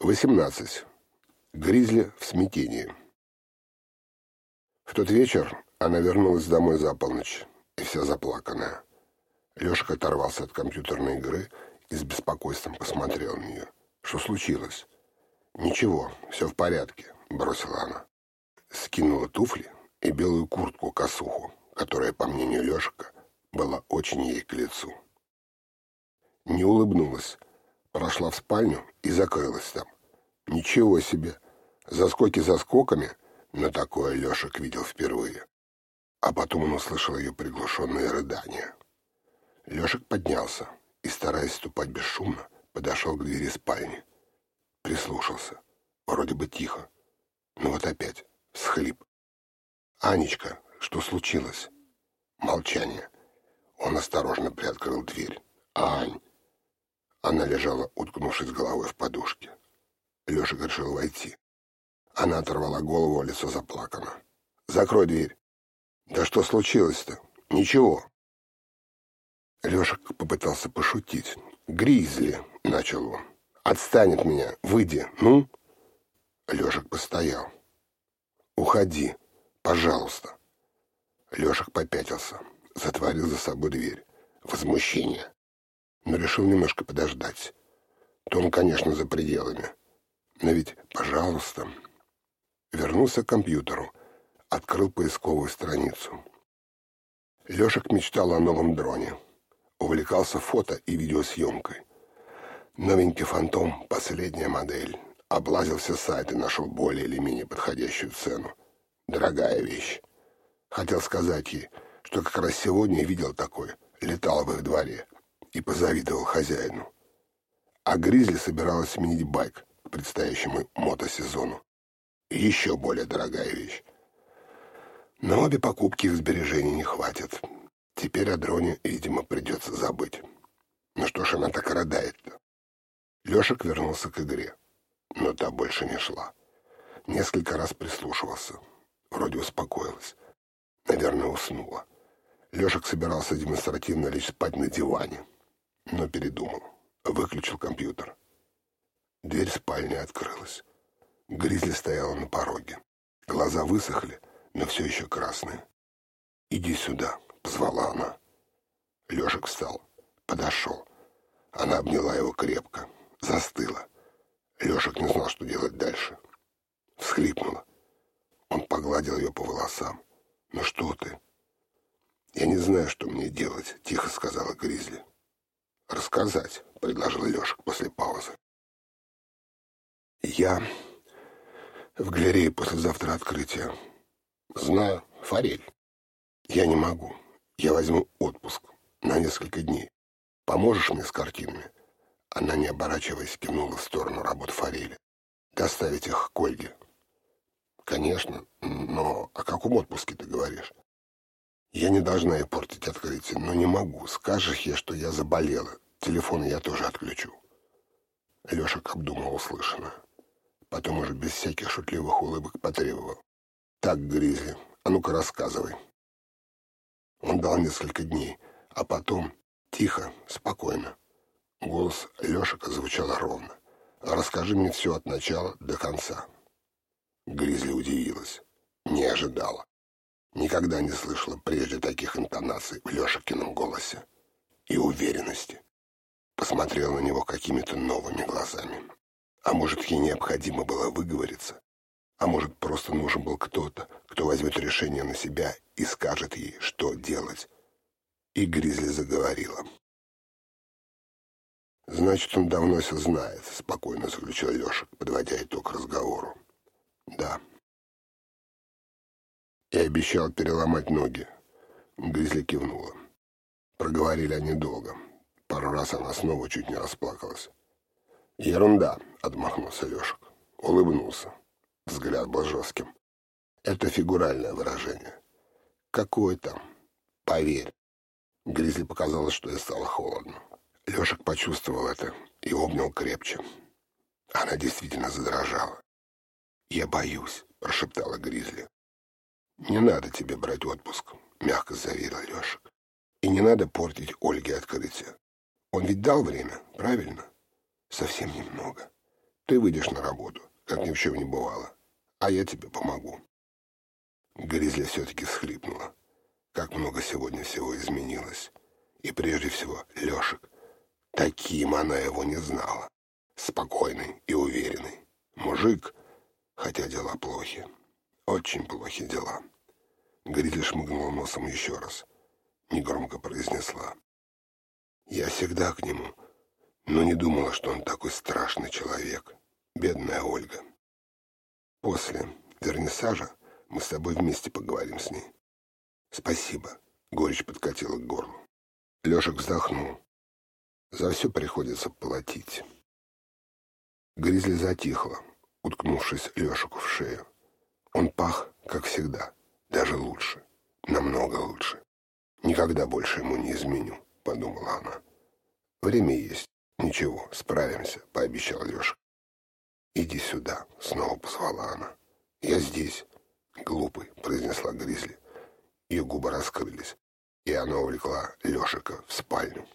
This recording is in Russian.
18. Гризли в смятении. В тот вечер она вернулась домой за полночь, и вся заплаканная. Лешка оторвался от компьютерной игры и с беспокойством посмотрел на нее. Что случилось? Ничего, все в порядке, бросила она. Скинула туфли и белую куртку-косуху, которая, по мнению Лешка, была очень ей к лицу. Не улыбнулась, прошла в спальню и закрылась там. Ничего себе! Заскоки за скоками, но такое Лешек видел впервые. А потом он услышал ее приглушенные рыдания. Лешек поднялся и, стараясь ступать бесшумно, подошел к двери спальни. Прислушался. Вроде бы тихо. Но вот опять всхлип. «Анечка, что случилось?» Молчание. Он осторожно приоткрыл дверь. «Ань!» Она лежала, уткнувшись головой в подушке. Леша решил войти. Она оторвала голову, а лицо заплакано. «Закрой дверь». «Да что случилось-то?» «Ничего». Лешек попытался пошутить. «Гризли», — начал он. «Отстань от меня, выйди, ну?» Лешек постоял. «Уходи, пожалуйста». Лешек попятился, затворил за собой дверь. Возмущение но решил немножко подождать. То он, конечно, за пределами. Но ведь, пожалуйста. Вернулся к компьютеру, открыл поисковую страницу. Лешек мечтал о новом дроне. Увлекался фото и видеосъемкой. Новенький «Фантом» — последняя модель. Облазил все сайты, нашел более или менее подходящую цену. Дорогая вещь. Хотел сказать ей, что как раз сегодня видел такой, летал в их дворе и позавидовал хозяину. А Гризли собиралась сменить байк к предстоящему мотосезону. еще более дорогая вещь. На обе покупки их сбережений не хватит. Теперь о дроне, видимо, придется забыть. Ну что ж она так рыдает-то? Лешек вернулся к игре, но та больше не шла. Несколько раз прислушивался. Вроде успокоилась. Наверное, уснула. Лешек собирался демонстративно лечь спать на диване но передумал. Выключил компьютер. Дверь спальни открылась. Гризли стояла на пороге. Глаза высохли, но все еще красные. «Иди сюда», — позвала она. Лешек встал, подошел. Она обняла его крепко, застыла. Лешек не знал, что делать дальше. Всхлипнула. Он погладил ее по волосам. «Ну что ты?» «Я не знаю, что мне делать», — тихо сказала Гризли рассказать», — предложил Лешек после паузы. «Я в галерее послезавтра открытия. Знаю, форель. Я не могу. Я возьму отпуск на несколько дней. Поможешь мне с картинами?» Она, не оборачиваясь, кивнула в сторону работ форели. «Доставить их к Ольге». «Конечно, но о каком отпуске ты говоришь?» Я не должна ей портить открытие, но не могу. Скажешь ей, что я заболела. Телефон я тоже отключу. Лешек обдумал услышанное. Потом уже без всяких шутливых улыбок потребовал. Так, Гризли, а ну-ка рассказывай. Он дал несколько дней, а потом тихо, спокойно. Голос Лешика звучал ровно. «Расскажи мне все от начала до конца». Гризли удивилась. Не ожидала. Никогда не слышала прежде таких интонаций в Лешикином голосе и уверенности. Посмотрела на него какими-то новыми глазами. А может, ей необходимо было выговориться? А может, просто нужен был кто-то, кто возьмет решение на себя и скажет ей, что делать? И Гризли заговорила. «Значит, он давно все знает», — спокойно заключил Лешек, подводя итог разговору. «Да, и обещал переломать ноги. Гризли кивнула. Проговорили они долго. Пару раз она снова чуть не расплакалась. «Ерунда», — отмахнулся Лешек. Улыбнулся. Взгляд был жестким. «Это фигуральное выражение». «Какое там?» «Поверь». Гризли показалось, что ей стало холодно. Лешек почувствовал это и обнял крепче. Она действительно задрожала. «Я боюсь», — прошептала Гризли. «Не надо тебе брать отпуск», — мягко заверил Лешек. «И не надо портить Ольге открытие. Он ведь дал время, правильно?» «Совсем немного. Ты выйдешь на работу, как ни в чем не бывало, а я тебе помогу. Гризли все-таки схлипнула. Как много сегодня всего изменилось. И прежде всего Лешек. Таким она его не знала. Спокойный и уверенный. Мужик, хотя дела плохи. Очень плохи дела. Гризли шмыгнула носом еще раз. Негромко произнесла. Я всегда к нему, но не думала, что он такой страшный человек. Бедная Ольга. После вернисажа мы с тобой вместе поговорим с ней. Спасибо. Горечь подкатила к горлу. Лешек вздохнул. За все приходится платить. Гризли затихла, уткнувшись Лешику в шею. Он пах, как всегда, даже лучше, намного лучше. Никогда больше ему не изменю, подумала она. Время есть. Ничего, справимся, пообещал Леша. Иди сюда, снова позвала она. Я здесь. Глупый, произнесла Гризли. Ее губы раскрылись, и она увлекла Лешика в спальню.